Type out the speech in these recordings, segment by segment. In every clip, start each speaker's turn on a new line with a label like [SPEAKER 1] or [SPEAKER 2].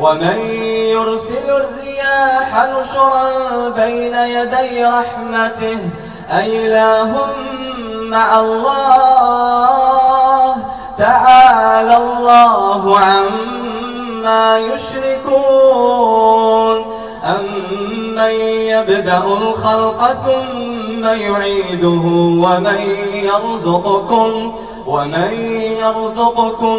[SPEAKER 1] ومن يرسل الرياح نشرا بين يدي رحمته أيله مع الله تعالى الله عما يشركون أمن يبدأ الخلق ثم يعيده ومن يرزقكم ومن يرزقكم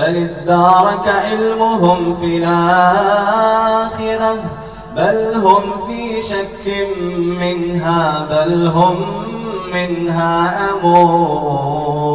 [SPEAKER 1] بل ادارك علمهم في الآخرة بل هم في شك منها بل هم منها أمور